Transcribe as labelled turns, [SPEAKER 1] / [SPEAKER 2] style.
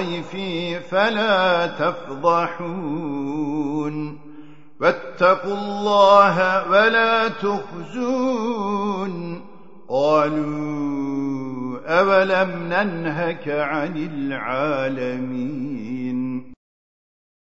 [SPEAKER 1] ضيفي فلا تفضحون. واتقوا الله ولا تخزون. قالوا أولم ننهك عن العالمين.